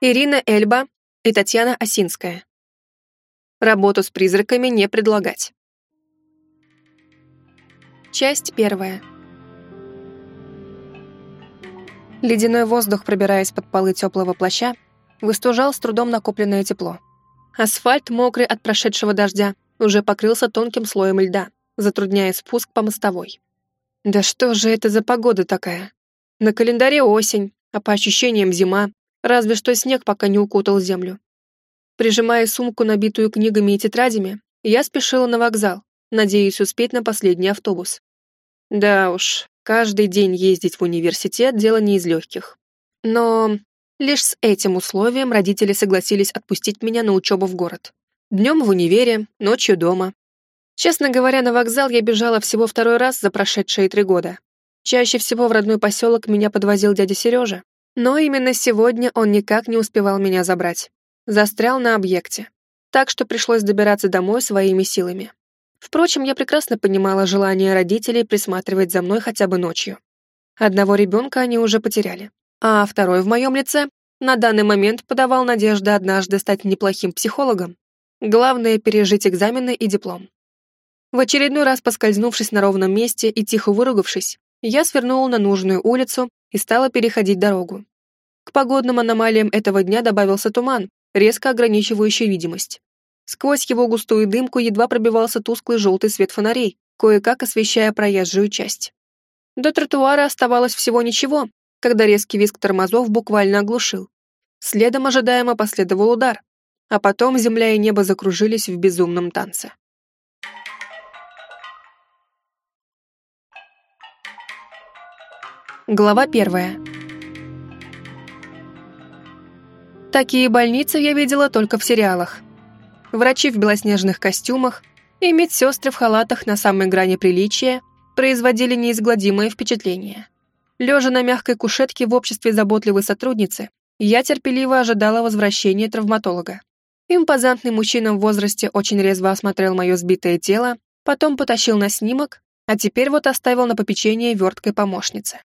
Ирина Эльба и Татьяна Осинская. Работу с призраками не предлагать. Часть первая. Ледяной воздух, пробираясь под полы теплого плаща, выстужал с трудом накопленное тепло. Асфальт, мокрый от прошедшего дождя, уже покрылся тонким слоем льда, затрудняя спуск по мостовой. Да что же это за погода такая? На календаре осень, а по ощущениям зима, разве что снег пока не укутал землю. Прижимая сумку, набитую книгами и тетрадями, я спешила на вокзал, надеясь успеть на последний автобус. Да уж, каждый день ездить в университет – дело не из легких. Но лишь с этим условием родители согласились отпустить меня на учебу в город. Днем в универе, ночью дома. Честно говоря, на вокзал я бежала всего второй раз за прошедшие три года. Чаще всего в родной поселок меня подвозил дядя Сережа, но именно сегодня он никак не успевал меня забрать застрял на объекте, так что пришлось добираться домой своими силами. Впрочем, я прекрасно понимала желание родителей присматривать за мной хотя бы ночью. Одного ребенка они уже потеряли, а второй в моем лице на данный момент подавал надежды однажды стать неплохим психологом. Главное — пережить экзамены и диплом. В очередной раз поскользнувшись на ровном месте и тихо выругавшись, я свернула на нужную улицу и стала переходить дорогу. К погодным аномалиям этого дня добавился туман, резко ограничивающий видимость. Сквозь его густую дымку едва пробивался тусклый желтый свет фонарей, кое-как освещая проезжую часть. До тротуара оставалось всего ничего, когда резкий визг тормозов буквально оглушил. Следом ожидаемо последовал удар, а потом земля и небо закружились в безумном танце. Глава первая. Такие больницы я видела только в сериалах. Врачи в белоснежных костюмах и медсестры в халатах на самой грани приличия производили неизгладимое впечатление. Лежа на мягкой кушетке в обществе заботливой сотрудницы, я терпеливо ожидала возвращения травматолога. Импозантный мужчина в возрасте очень резво осмотрел мое сбитое тело, потом потащил на снимок, а теперь вот оставил на попечение верткой помощницы.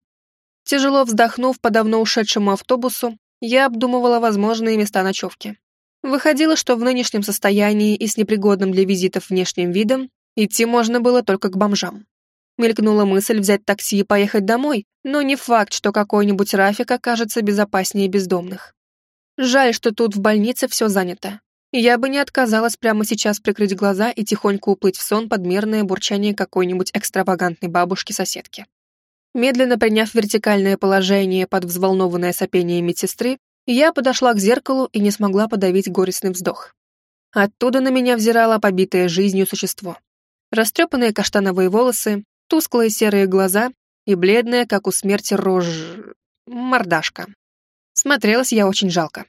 Тяжело вздохнув по давно ушедшему автобусу, я обдумывала возможные места ночевки. Выходило, что в нынешнем состоянии и с непригодным для визитов внешним видом идти можно было только к бомжам. Мелькнула мысль взять такси и поехать домой, но не факт, что какой-нибудь Рафик окажется безопаснее бездомных. Жаль, что тут в больнице все занято. Я бы не отказалась прямо сейчас прикрыть глаза и тихонько уплыть в сон под мерное бурчание какой-нибудь экстравагантной бабушки-соседки. Медленно приняв вертикальное положение под взволнованное сопение медсестры, я подошла к зеркалу и не смогла подавить горестный вздох. Оттуда на меня взирало побитое жизнью существо. Растрепанные каштановые волосы, тусклые серые глаза и бледная, как у смерти, рожь... мордашка. Смотрелась я очень жалко.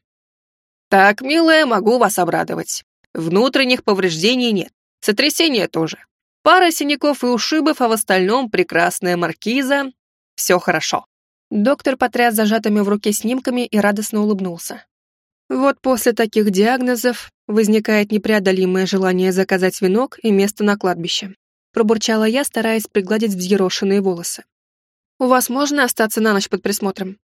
«Так, милая, могу вас обрадовать. Внутренних повреждений нет. Сотрясения тоже. Пара синяков и ушибов, а в остальном прекрасная маркиза. Все хорошо. Доктор потряс зажатыми в руке снимками и радостно улыбнулся. Вот после таких диагнозов возникает непреодолимое желание заказать венок и место на кладбище. Пробурчала я, стараясь пригладить взъерошенные волосы. «У вас можно остаться на ночь под присмотром?»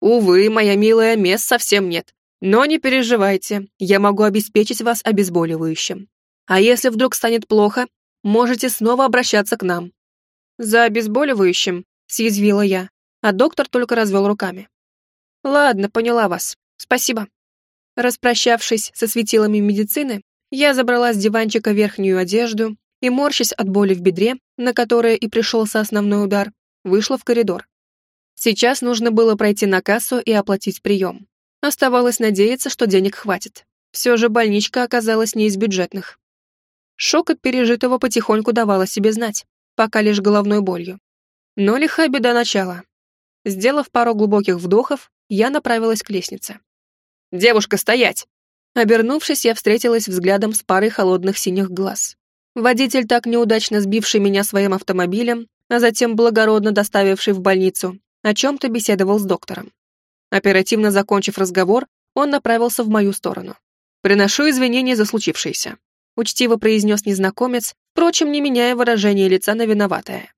«Увы, моя милая, мест совсем нет. Но не переживайте, я могу обеспечить вас обезболивающим. А если вдруг станет плохо, можете снова обращаться к нам». «За обезболивающим», — съязвила я, а доктор только развел руками. «Ладно, поняла вас. Спасибо». Распрощавшись со светилами медицины, я забрала с диванчика верхнюю одежду и, морщась от боли в бедре, на которое и пришелся основной удар, вышла в коридор. Сейчас нужно было пройти на кассу и оплатить прием. Оставалось надеяться, что денег хватит. Все же больничка оказалась не из бюджетных. Шок от пережитого потихоньку давал себе знать, пока лишь головной болью. Но лиха беда начала. Сделав пару глубоких вдохов, я направилась к лестнице. «Девушка, стоять!» Обернувшись, я встретилась взглядом с парой холодных синих глаз. Водитель, так неудачно сбивший меня своим автомобилем, а затем благородно доставивший в больницу, о чем-то беседовал с доктором. Оперативно закончив разговор, он направился в мою сторону. «Приношу извинения за случившееся учтиво произнес незнакомец, впрочем, не меняя выражение лица на виноватое.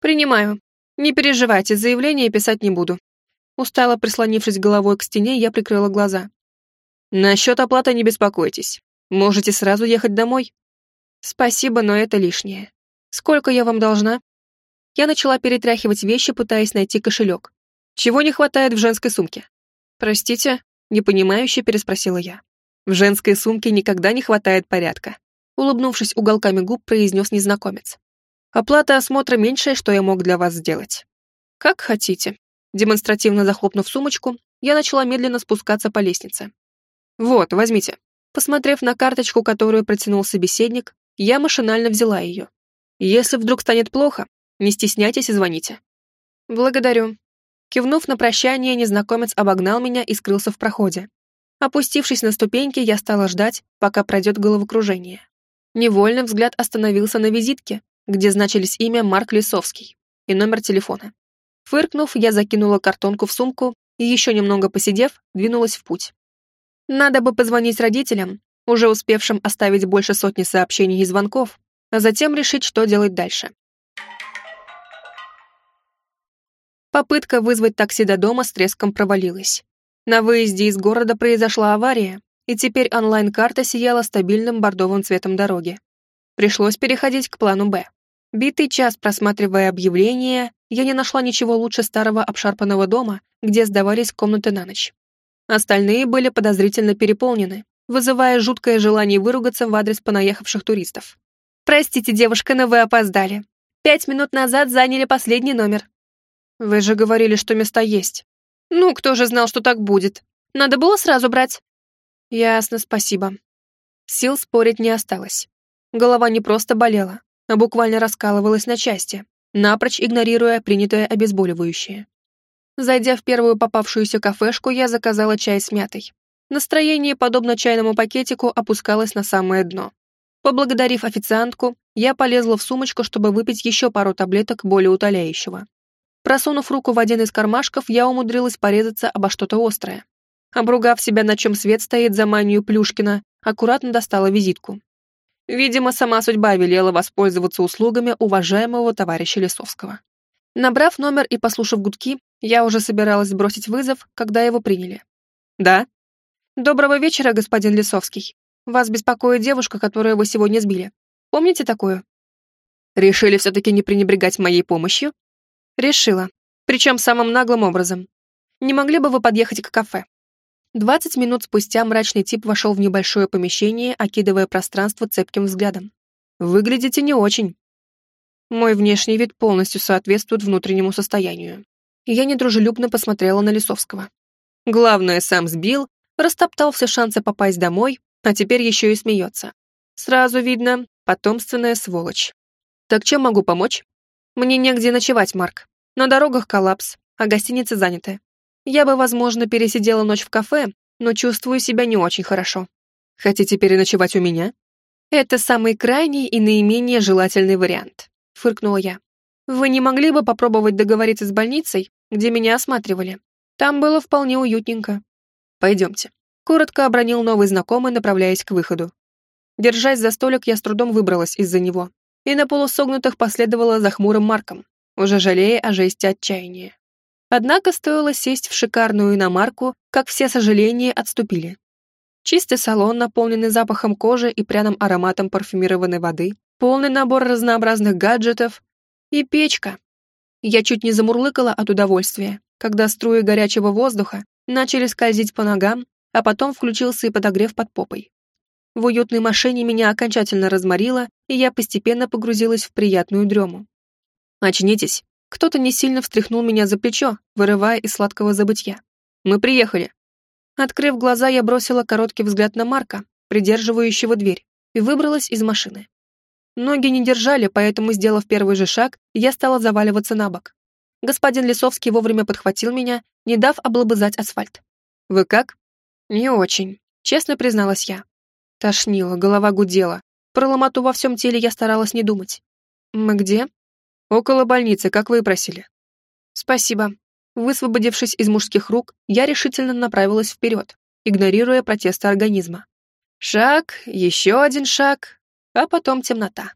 «Принимаю. Не переживайте, заявление писать не буду». Устало прислонившись головой к стене, я прикрыла глаза. Насчет оплаты не беспокойтесь. Можете сразу ехать домой. Спасибо, но это лишнее. Сколько я вам должна? Я начала перетряхивать вещи, пытаясь найти кошелек. Чего не хватает в женской сумке? Простите, непонимающе переспросила я. В женской сумке никогда не хватает порядка. Улыбнувшись уголками губ, произнес незнакомец. Оплата осмотра меньшее, что я мог для вас сделать. Как хотите. Демонстративно захлопнув сумочку, я начала медленно спускаться по лестнице. Вот, возьмите. Посмотрев на карточку, которую протянул собеседник, я машинально взяла ее. Если вдруг станет плохо, не стесняйтесь и звоните. Благодарю. Кивнув на прощание, незнакомец обогнал меня и скрылся в проходе. Опустившись на ступеньки, я стала ждать, пока пройдет головокружение. Невольно взгляд остановился на визитке, где значились имя Марк Лисовский и номер телефона. Фыркнув, я закинула картонку в сумку и, еще немного посидев, двинулась в путь. Надо бы позвонить родителям, уже успевшим оставить больше сотни сообщений и звонков, а затем решить, что делать дальше. Попытка вызвать такси до дома с треском провалилась. На выезде из города произошла авария, и теперь онлайн-карта сияла стабильным бордовым цветом дороги. Пришлось переходить к плану «Б». Битый час, просматривая объявления, я не нашла ничего лучше старого обшарпанного дома, где сдавались комнаты на ночь. Остальные были подозрительно переполнены, вызывая жуткое желание выругаться в адрес понаехавших туристов. «Простите, девушка, но вы опоздали. Пять минут назад заняли последний номер». «Вы же говорили, что места есть». «Ну, кто же знал, что так будет? Надо было сразу брать». «Ясно, спасибо». Сил спорить не осталось. Голова не просто болела, а буквально раскалывалась на части, напрочь игнорируя принятое обезболивающее. Зайдя в первую попавшуюся кафешку, я заказала чай с мятой. Настроение, подобно чайному пакетику, опускалось на самое дно. Поблагодарив официантку, я полезла в сумочку, чтобы выпить еще пару таблеток более утоляющего. Просунув руку в один из кармашков, я умудрилась порезаться обо что-то острое. Обругав себя, на чем свет стоит за манию Плюшкина, аккуратно достала визитку. Видимо, сама судьба велела воспользоваться услугами уважаемого товарища Лисовского. Набрав номер и послушав гудки, я уже собиралась бросить вызов, когда его приняли. «Да?» «Доброго вечера, господин Лисовский. Вас беспокоит девушка, которую вы сегодня сбили. Помните такую?» «Решили все-таки не пренебрегать моей помощью?» «Решила. Причем самым наглым образом. Не могли бы вы подъехать к кафе?» Двадцать минут спустя мрачный тип вошел в небольшое помещение, окидывая пространство цепким взглядом. «Выглядите не очень». Мой внешний вид полностью соответствует внутреннему состоянию я недружелюбно посмотрела на Лисовского. Главное, сам сбил, растоптал все шансы попасть домой, а теперь еще и смеется. Сразу видно, потомственная сволочь. Так чем могу помочь? Мне негде ночевать, Марк. На дорогах коллапс, а гостиницы заняты. Я бы, возможно, пересидела ночь в кафе, но чувствую себя не очень хорошо. Хотите переночевать у меня? Это самый крайний и наименее желательный вариант, фыркнула я. Вы не могли бы попробовать договориться с больницей, где меня осматривали? Там было вполне уютненько. Пойдемте. Коротко обронил новый знакомый, направляясь к выходу. Держась за столик, я с трудом выбралась из-за него и на полусогнутых последовала за хмурым Марком, уже жалея о жесте отчаяния. Однако стоило сесть в шикарную иномарку, как все сожаления отступили. Чистый салон, наполненный запахом кожи и пряным ароматом парфюмированной воды, полный набор разнообразных гаджетов, и печка. Я чуть не замурлыкала от удовольствия, когда струи горячего воздуха начали скользить по ногам, а потом включился и подогрев под попой. В уютной машине меня окончательно разморило, и я постепенно погрузилась в приятную дрему. «Очнитесь!» Кто-то не сильно встряхнул меня за плечо, вырывая из сладкого забытья. «Мы приехали!» Открыв глаза, я бросила короткий взгляд на Марка, придерживающего дверь, и выбралась из машины. Ноги не держали, поэтому, сделав первый же шаг, я стала заваливаться на бок. Господин Лисовский вовремя подхватил меня, не дав облобызать асфальт. «Вы как?» «Не очень», — честно призналась я. Тошнило, голова гудела. Про ломоту во всем теле я старалась не думать. «Мы где?» «Около больницы, как вы и просили». «Спасибо». Высвободившись из мужских рук, я решительно направилась вперед, игнорируя протесты организма. Шаг, еще один шаг, а потом темнота.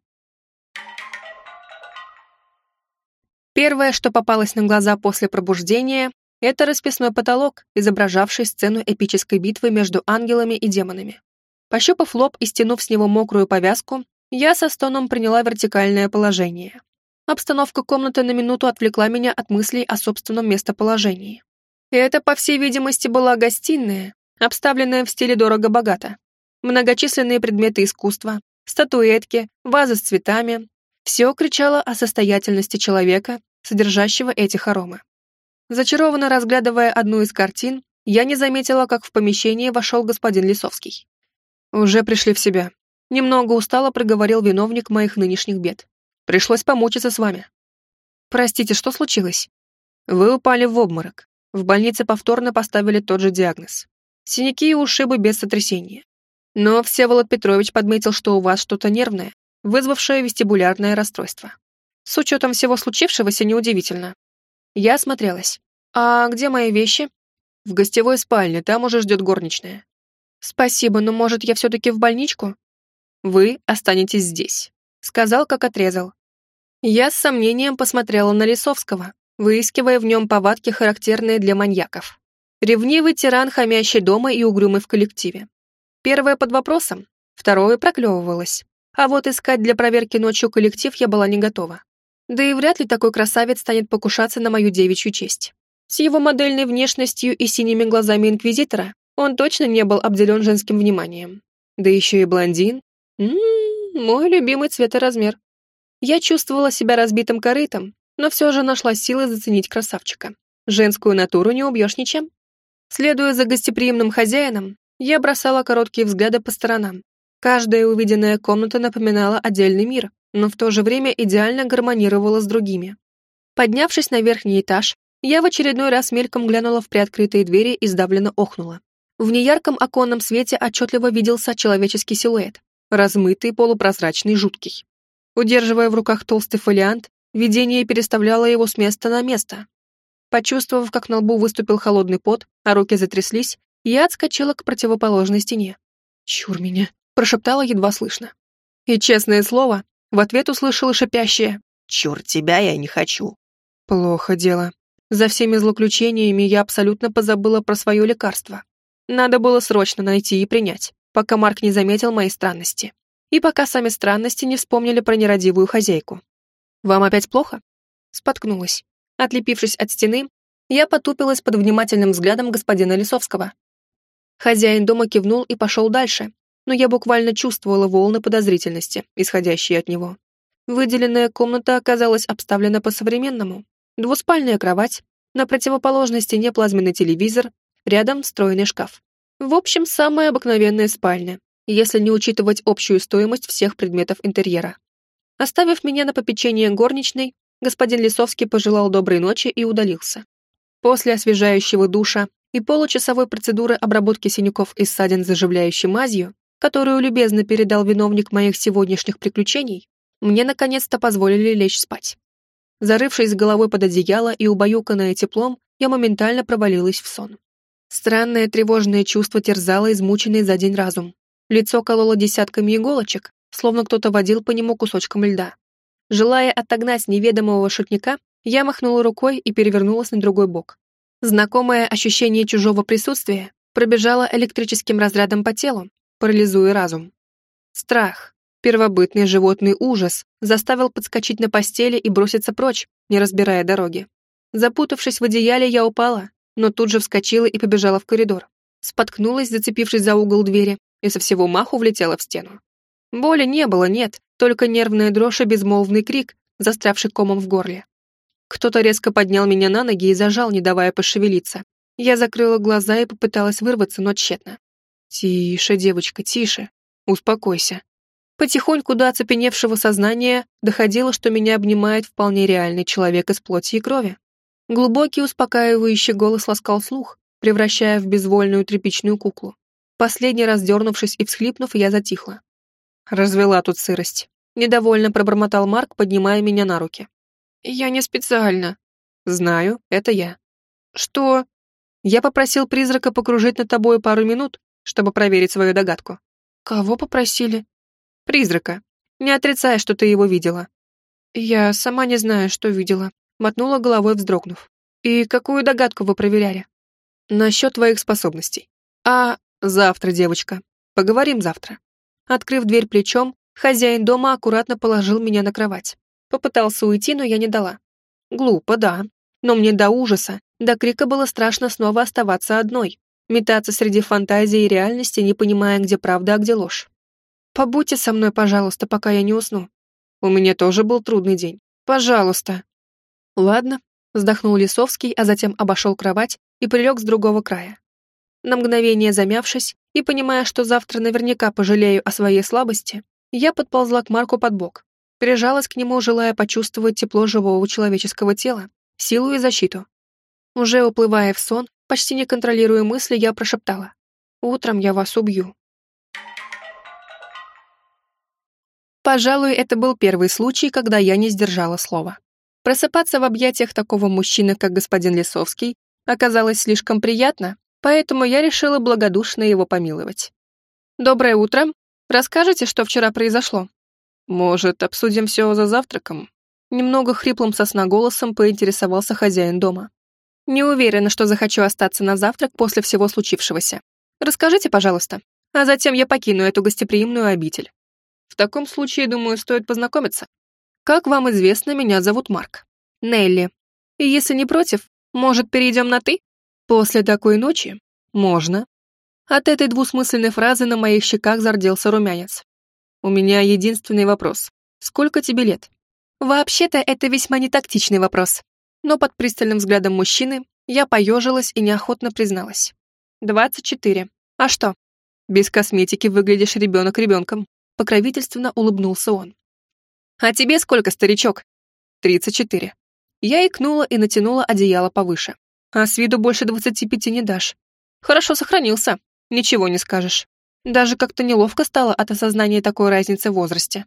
Первое, что попалось на глаза после пробуждения, Это расписной потолок, изображавший сцену эпической битвы между ангелами и демонами. Пощупав лоб и стянув с него мокрую повязку, я со стоном приняла вертикальное положение. Обстановка комнаты на минуту отвлекла меня от мыслей о собственном местоположении. Это, по всей видимости, была гостиная, обставленная в стиле дорого-богато. Многочисленные предметы искусства, статуэтки, вазы с цветами. Все кричало о состоятельности человека, содержащего эти хоромы. Зачарованно разглядывая одну из картин, я не заметила, как в помещение вошел господин Лисовский. «Уже пришли в себя», — немного устало проговорил виновник моих нынешних бед. «Пришлось помучиться с вами». «Простите, что случилось?» «Вы упали в обморок. В больнице повторно поставили тот же диагноз. Синяки и ушибы без сотрясения. Но Всеволод Петрович подметил, что у вас что-то нервное, вызвавшее вестибулярное расстройство. С учетом всего случившегося неудивительно. Я осмотрелась. «А где мои вещи?» «В гостевой спальне, там уже ждет горничная». «Спасибо, но, может, я все-таки в больничку?» «Вы останетесь здесь», — сказал, как отрезал. Я с сомнением посмотрела на Лисовского, выискивая в нем повадки, характерные для маньяков. Ревнивый тиран, хамящий дома и угрюмый в коллективе. Первое под вопросом, второе проклевывалось. А вот искать для проверки ночью коллектив я была не готова. Да и вряд ли такой красавец станет покушаться на мою девичью честь. С его модельной внешностью и синими глазами инквизитора он точно не был обделен женским вниманием. Да еще и блондин. Ммм, мой любимый цвет и размер. Я чувствовала себя разбитым корытом, но все же нашла силы заценить красавчика. Женскую натуру не убьешь ничем. Следуя за гостеприимным хозяином, я бросала короткие взгляды по сторонам. Каждая увиденная комната напоминала отдельный мир, но в то же время идеально гармонировала с другими. Поднявшись на верхний этаж, я в очередной раз мельком глянула в приоткрытые двери и сдавленно охнула. В неярком оконном свете отчетливо виделся человеческий силуэт, размытый, полупрозрачный, жуткий. Удерживая в руках толстый фолиант, видение переставляло его с места на место. Почувствовав, как на лбу выступил холодный пот, а руки затряслись, я отскочила к противоположной стене. «Чур меня!» — прошептала едва слышно. И, честное слово, в ответ услышала шипящее «Черт, тебя я не хочу». Плохо дело. За всеми злоключениями я абсолютно позабыла про свое лекарство. Надо было срочно найти и принять, пока Марк не заметил мои странности. И пока сами странности не вспомнили про нерадивую хозяйку. «Вам опять плохо?» Споткнулась. Отлепившись от стены, я потупилась под внимательным взглядом господина Лисовского. Хозяин дома кивнул и пошел дальше, но я буквально чувствовала волны подозрительности, исходящие от него. Выделенная комната оказалась обставлена по-современному. Двуспальная кровать, на противоположной стене плазменный телевизор, рядом встроенный шкаф. В общем, самая обыкновенная спальня, если не учитывать общую стоимость всех предметов интерьера. Оставив меня на попечение горничной, господин Лисовский пожелал доброй ночи и удалился. После освежающего душа и получасовой процедуры обработки синяков и ссадин заживляющей мазью которую любезно передал виновник моих сегодняшних приключений, мне наконец-то позволили лечь спать. Зарывшись головой под одеяло и убаюканная теплом, я моментально провалилась в сон. Странное тревожное чувство терзало измученный за день разум. Лицо кололо десятками иголочек, словно кто-то водил по нему кусочком льда. Желая отогнать неведомого шутника, я махнула рукой и перевернулась на другой бок. Знакомое ощущение чужого присутствия пробежало электрическим разрядом по телу, парализуя разум. Страх, первобытный животный ужас, заставил подскочить на постели и броситься прочь, не разбирая дороги. Запутавшись в одеяле, я упала, но тут же вскочила и побежала в коридор. Споткнулась, зацепившись за угол двери, и со всего маху влетела в стену. Боли не было, нет, только нервная дрожь и безмолвный крик, застрявший комом в горле. Кто-то резко поднял меня на ноги и зажал, не давая пошевелиться. Я закрыла глаза и попыталась вырваться, но тщетно. «Тише, девочка, тише. Успокойся». Потихоньку до оцепеневшего сознания доходило, что меня обнимает вполне реальный человек из плоти и крови. Глубокий успокаивающий голос ласкал слух, превращая в безвольную тряпичную куклу. Последний раз дернувшись и всхлипнув, я затихла. Развела тут сырость. Недовольно пробормотал Марк, поднимая меня на руки. «Я не специально». «Знаю, это я». «Что?» «Я попросил призрака покружить над тобой пару минут, чтобы проверить свою догадку. Кого попросили? Призрака. Не отрицай, что ты его видела. Я сама не знаю, что видела. Мотнула головой, вздрогнув. И какую догадку вы проверяли? Насчет твоих способностей. А завтра, девочка. Поговорим завтра. Открыв дверь плечом, хозяин дома аккуратно положил меня на кровать. Попытался уйти, но я не дала. Глупо, да. Но мне до ужаса, до крика было страшно снова оставаться одной, метаться среди фантазии и реальности, не понимая, где правда, а где ложь. Побудьте со мной, пожалуйста, пока я не усну. У меня тоже был трудный день. Пожалуйста. Ладно, вздохнул Лисовский, а затем обошел кровать и прилег с другого края. На мгновение замявшись и понимая, что завтра наверняка пожалею о своей слабости, я подползла к Марку под бок, прижалась к нему, желая почувствовать тепло живого человеческого тела, силу и защиту. Уже уплывая в сон, почти не контролируя мысли, я прошептала. «Утром я вас убью». Пожалуй, это был первый случай, когда я не сдержала слова. Просыпаться в объятиях такого мужчины, как господин Лисовский, оказалось слишком приятно, поэтому я решила благодушно его помиловать. «Доброе утро. Расскажите, что вчера произошло?» «Может, обсудим все за завтраком?» Немного хриплым сосна голосом поинтересовался хозяин дома. «Не уверена, что захочу остаться на завтрак после всего случившегося. Расскажите, пожалуйста, а затем я покину эту гостеприимную обитель. В таком случае, думаю, стоит познакомиться. Как вам известно, меня зовут Марк. Нелли. И если не против, может, перейдем на «ты»? После такой ночи? Можно. От этой двусмысленной фразы на моих щеках зарделся румянец. У меня единственный вопрос. Сколько тебе лет? Вообще-то это весьма нетактичный вопрос. Но под пристальным взглядом мужчины я поежилась и неохотно призналась. «Двадцать четыре. А что?» «Без косметики выглядишь ребенок ребенком», — покровительственно улыбнулся он. «А тебе сколько, старичок?» «Тридцать четыре». Я икнула и натянула одеяло повыше. А с виду больше двадцати пяти не дашь. Хорошо сохранился, ничего не скажешь. Даже как-то неловко стало от осознания такой разницы в возрасте.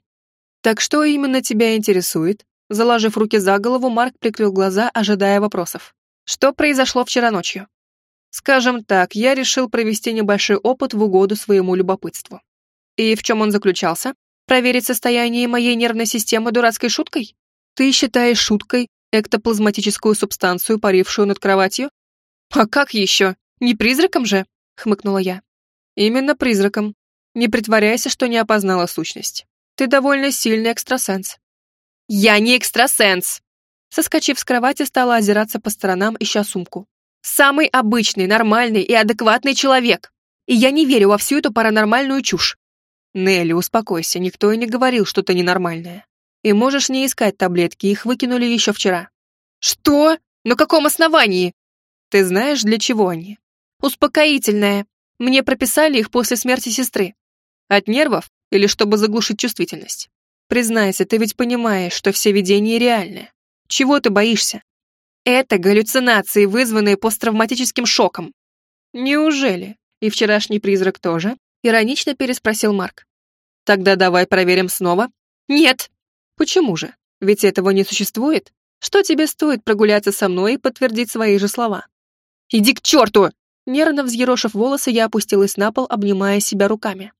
«Так что именно тебя интересует?» Заложив руки за голову, Марк прикрыл глаза, ожидая вопросов. «Что произошло вчера ночью?» «Скажем так, я решил провести небольшой опыт в угоду своему любопытству». «И в чем он заключался? Проверить состояние моей нервной системы дурацкой шуткой? Ты считаешь шуткой эктоплазматическую субстанцию, парившую над кроватью?» «А как еще? Не призраком же?» — хмыкнула я. «Именно призраком. Не притворяйся, что не опознала сущность. Ты довольно сильный экстрасенс». «Я не экстрасенс!» Соскочив с кровати, стала озираться по сторонам, ища сумку. «Самый обычный, нормальный и адекватный человек. И я не верю во всю эту паранормальную чушь». «Нелли, успокойся, никто и не говорил, что ты ненормальная. И можешь не искать таблетки, их выкинули еще вчера». «Что? На каком основании?» «Ты знаешь, для чего они?» «Успокоительное. Мне прописали их после смерти сестры. От нервов или чтобы заглушить чувствительность? Признайся, ты ведь понимаешь, что все видения реальны. Чего ты боишься? Это галлюцинации, вызванные посттравматическим шоком. Неужели? И вчерашний призрак тоже? Иронично переспросил Марк. Тогда давай проверим снова. Нет. Почему же? Ведь этого не существует. Что тебе стоит прогуляться со мной и подтвердить свои же слова? Иди к черту! Нервно взъерошив волосы, я опустилась на пол, обнимая себя руками.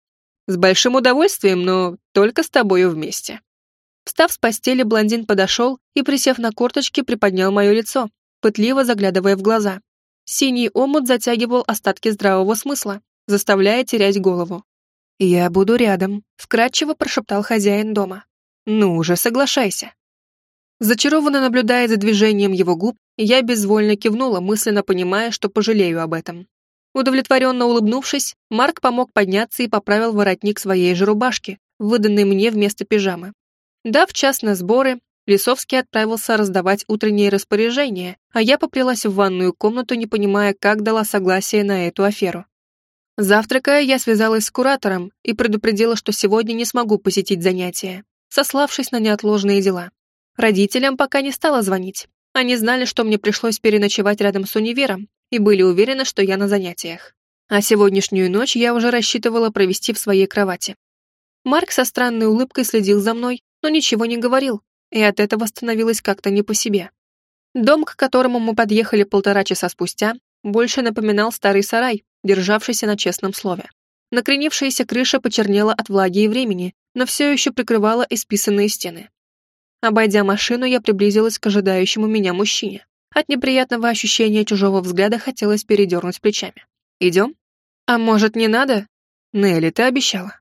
С большим удовольствием, но только с тобою вместе. Встав с постели, блондин подошел и, присев на корточки, приподнял мое лицо, пытливо заглядывая в глаза. Синий омут затягивал остатки здравого смысла, заставляя терять голову. «Я буду рядом», — вкратчиво прошептал хозяин дома. «Ну уже соглашайся». Зачарованно наблюдая за движением его губ, я безвольно кивнула, мысленно понимая, что пожалею об этом. Удовлетворенно улыбнувшись, Марк помог подняться и поправил воротник своей же рубашки, выданной мне вместо пижамы. Дав час на сборы, Лисовский отправился раздавать утренние распоряжения, а я поплелась в ванную комнату, не понимая, как дала согласие на эту аферу. Завтракая, я связалась с куратором и предупредила, что сегодня не смогу посетить занятия, сославшись на неотложные дела. Родителям пока не стала звонить. Они знали, что мне пришлось переночевать рядом с универом и были уверены, что я на занятиях. А сегодняшнюю ночь я уже рассчитывала провести в своей кровати. Марк со странной улыбкой следил за мной, но ничего не говорил, и от этого становилось как-то не по себе. Дом, к которому мы подъехали полтора часа спустя, больше напоминал старый сарай, державшийся на честном слове. Накренившаяся крыша почернела от влаги и времени, но все еще прикрывала исписанные стены. Обойдя машину, я приблизилась к ожидающему меня мужчине. От неприятного ощущения чужого взгляда хотелось передернуть плечами. «Идем?» «А может, не надо?» «Нелли, ты обещала».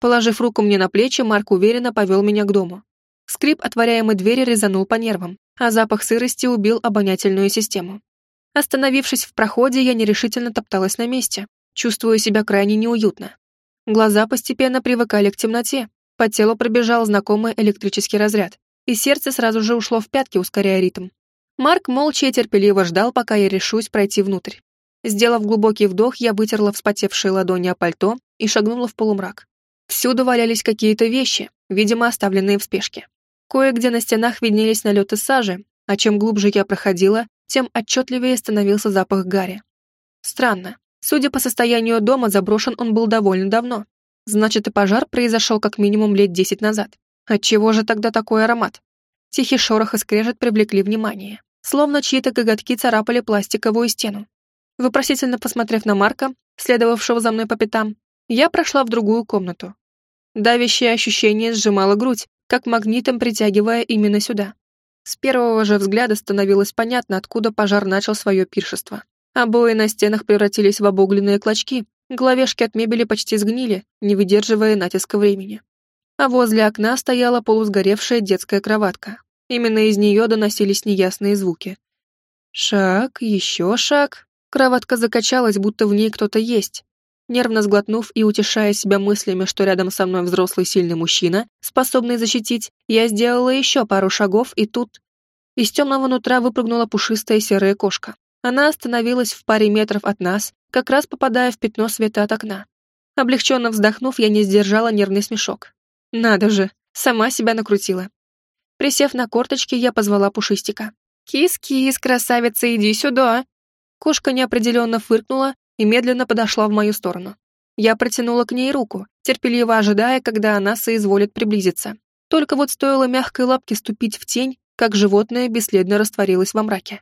Положив руку мне на плечи, Марк уверенно повел меня к дому. Скрип отворяемой двери резанул по нервам, а запах сырости убил обонятельную систему. Остановившись в проходе, я нерешительно топталась на месте, чувствуя себя крайне неуютно. Глаза постепенно привыкали к темноте, по телу пробежал знакомый электрический разряд, и сердце сразу же ушло в пятки, ускоряя ритм. Марк молча и терпеливо ждал, пока я решусь пройти внутрь. Сделав глубокий вдох, я вытерла вспотевшие ладони о пальто и шагнула в полумрак. Всюду валялись какие-то вещи, видимо, оставленные в спешке. Кое-где на стенах виднелись налеты сажи, а чем глубже я проходила, тем отчетливее становился запах гари. Странно. Судя по состоянию дома, заброшен он был довольно давно. Значит, и пожар произошел как минимум лет десять назад. Отчего же тогда такой аромат? Тихий шорох и скрежет привлекли внимание. Словно чьи-то коготки царапали пластиковую стену. Вопросительно посмотрев на Марка, следовавшего за мной по пятам, я прошла в другую комнату. Давящее ощущение сжимало грудь, как магнитом притягивая именно сюда. С первого же взгляда становилось понятно, откуда пожар начал свое пиршество. Обои на стенах превратились в обугленные клочки, головешки от мебели почти сгнили, не выдерживая натиска времени. А возле окна стояла полусгоревшая детская кроватка. Именно из нее доносились неясные звуки. Шаг, еще шаг. Кроватка закачалась, будто в ней кто-то есть. Нервно сглотнув и утешая себя мыслями, что рядом со мной взрослый сильный мужчина, способный защитить, я сделала еще пару шагов, и тут... Из темного нутра выпрыгнула пушистая серая кошка. Она остановилась в паре метров от нас, как раз попадая в пятно света от окна. Облегченно вздохнув, я не сдержала нервный смешок. Надо же, сама себя накрутила. Присев на корточки, я позвала Пушистика. «Кис-кис, красавица, иди сюда!» Кошка неопределенно фыркнула и медленно подошла в мою сторону. Я протянула к ней руку, терпеливо ожидая, когда она соизволит приблизиться. Только вот стоило мягкой лапке ступить в тень, как животное бесследно растворилось во мраке.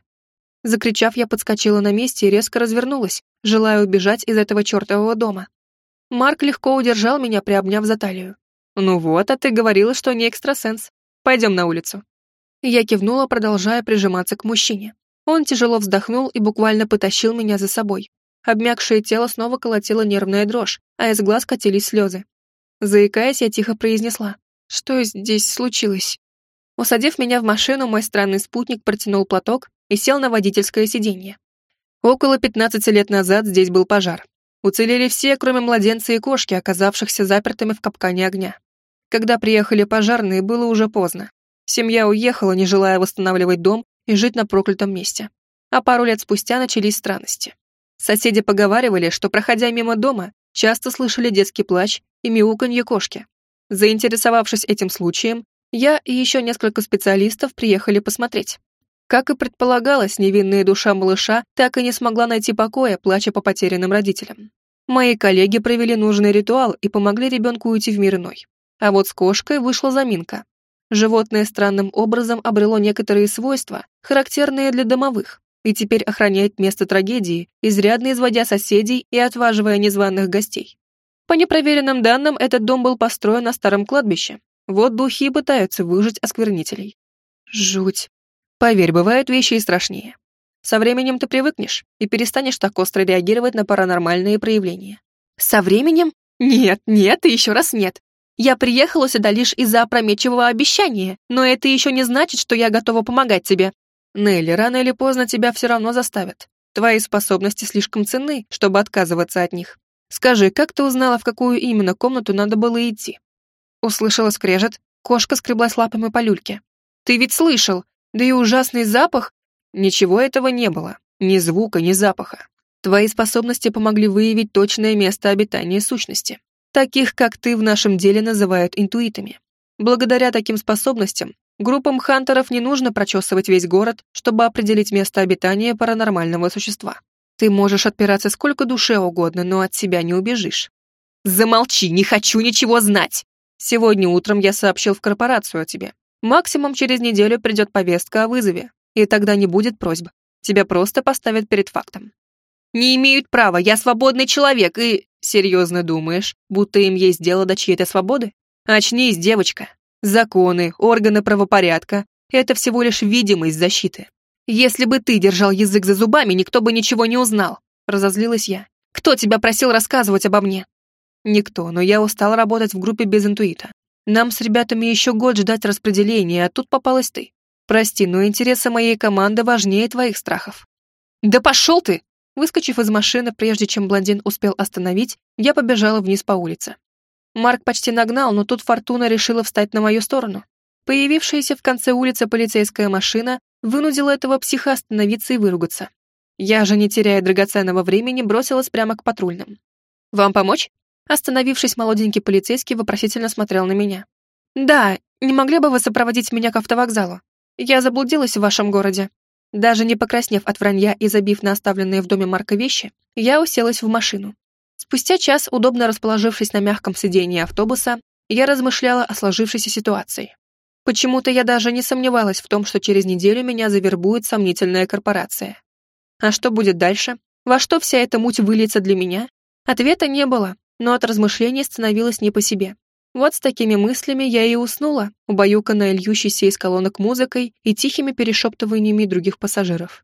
Закричав, я подскочила на месте и резко развернулась, желая убежать из этого чертового дома. Марк легко удержал меня, приобняв за талию. «Ну вот, а ты говорила, что не экстрасенс. Пойдем на улицу». Я кивнула, продолжая прижиматься к мужчине. Он тяжело вздохнул и буквально потащил меня за собой. Обмякшее тело снова колотило нервная дрожь, а из глаз катились слезы. Заикаясь, я тихо произнесла. «Что здесь случилось?» Усадив меня в машину, мой странный спутник протянул платок и сел на водительское сиденье. Около 15 лет назад здесь был пожар. Уцелели все, кроме младенца и кошки, оказавшихся запертыми в капкане огня. Когда приехали пожарные, было уже поздно. Семья уехала, не желая восстанавливать дом и жить на проклятом месте. А пару лет спустя начались странности. Соседи поговаривали, что, проходя мимо дома, часто слышали детский плач и мяуканье кошки. Заинтересовавшись этим случаем, я и еще несколько специалистов приехали посмотреть. Как и предполагалось, невинная душа малыша так и не смогла найти покоя, плача по потерянным родителям. Мои коллеги провели нужный ритуал и помогли ребенку уйти в мир иной. А вот с кошкой вышла заминка. Животное странным образом обрело некоторые свойства, характерные для домовых, и теперь охраняет место трагедии, изрядно изводя соседей и отваживая незваных гостей. По непроверенным данным, этот дом был построен на старом кладбище. Вот духи и пытаются выжить осквернителей. Жуть. Поверь, бывают вещи и страшнее. Со временем ты привыкнешь и перестанешь так остро реагировать на паранормальные проявления. Со временем? Нет, нет и еще раз нет. Я приехала сюда лишь из-за опрометчивого обещания, но это еще не значит, что я готова помогать тебе. Нелли, рано или поздно тебя все равно заставят. Твои способности слишком ценны, чтобы отказываться от них. Скажи, как ты узнала, в какую именно комнату надо было идти?» Услышала скрежет, кошка скреблась лапами по люльке. «Ты ведь слышал! Да и ужасный запах!» Ничего этого не было. Ни звука, ни запаха. Твои способности помогли выявить точное место обитания сущности. Таких, как ты, в нашем деле называют интуитами. Благодаря таким способностям Группам хантеров не нужно прочесывать весь город, чтобы определить место обитания паранормального существа. Ты можешь отпираться сколько душе угодно, но от себя не убежишь. Замолчи, не хочу ничего знать. Сегодня утром я сообщил в корпорацию о тебе. Максимум через неделю придет повестка о вызове, и тогда не будет просьб. Тебя просто поставят перед фактом. Не имеют права, я свободный человек, и... Серьезно думаешь, будто им есть дело до чьей-то свободы? Очнись, девочка. Законы, органы правопорядка — это всего лишь видимость защиты. «Если бы ты держал язык за зубами, никто бы ничего не узнал», — разозлилась я. «Кто тебя просил рассказывать обо мне?» «Никто, но я устал работать в группе без интуита. Нам с ребятами еще год ждать распределения, а тут попалась ты. Прости, но интересы моей команды важнее твоих страхов». «Да пошел ты!» Выскочив из машины, прежде чем блондин успел остановить, я побежала вниз по улице. Марк почти нагнал, но тут Фортуна решила встать на мою сторону. Появившаяся в конце улицы полицейская машина вынудила этого психа остановиться и выругаться. Я же, не теряя драгоценного времени, бросилась прямо к патрульным. «Вам помочь?» Остановившись, молоденький полицейский вопросительно смотрел на меня. «Да, не могли бы вы сопроводить меня к автовокзалу? Я заблудилась в вашем городе». Даже не покраснев от вранья и забив на оставленные в доме Марка вещи, я уселась в машину. Спустя час, удобно расположившись на мягком сидении автобуса, я размышляла о сложившейся ситуации. Почему-то я даже не сомневалась в том, что через неделю меня завербует сомнительная корпорация. А что будет дальше? Во что вся эта муть выльется для меня? Ответа не было, но от размышлений становилось не по себе. Вот с такими мыслями я и уснула, убаюканная льющейся из колонок музыкой и тихими перешептываниями других пассажиров.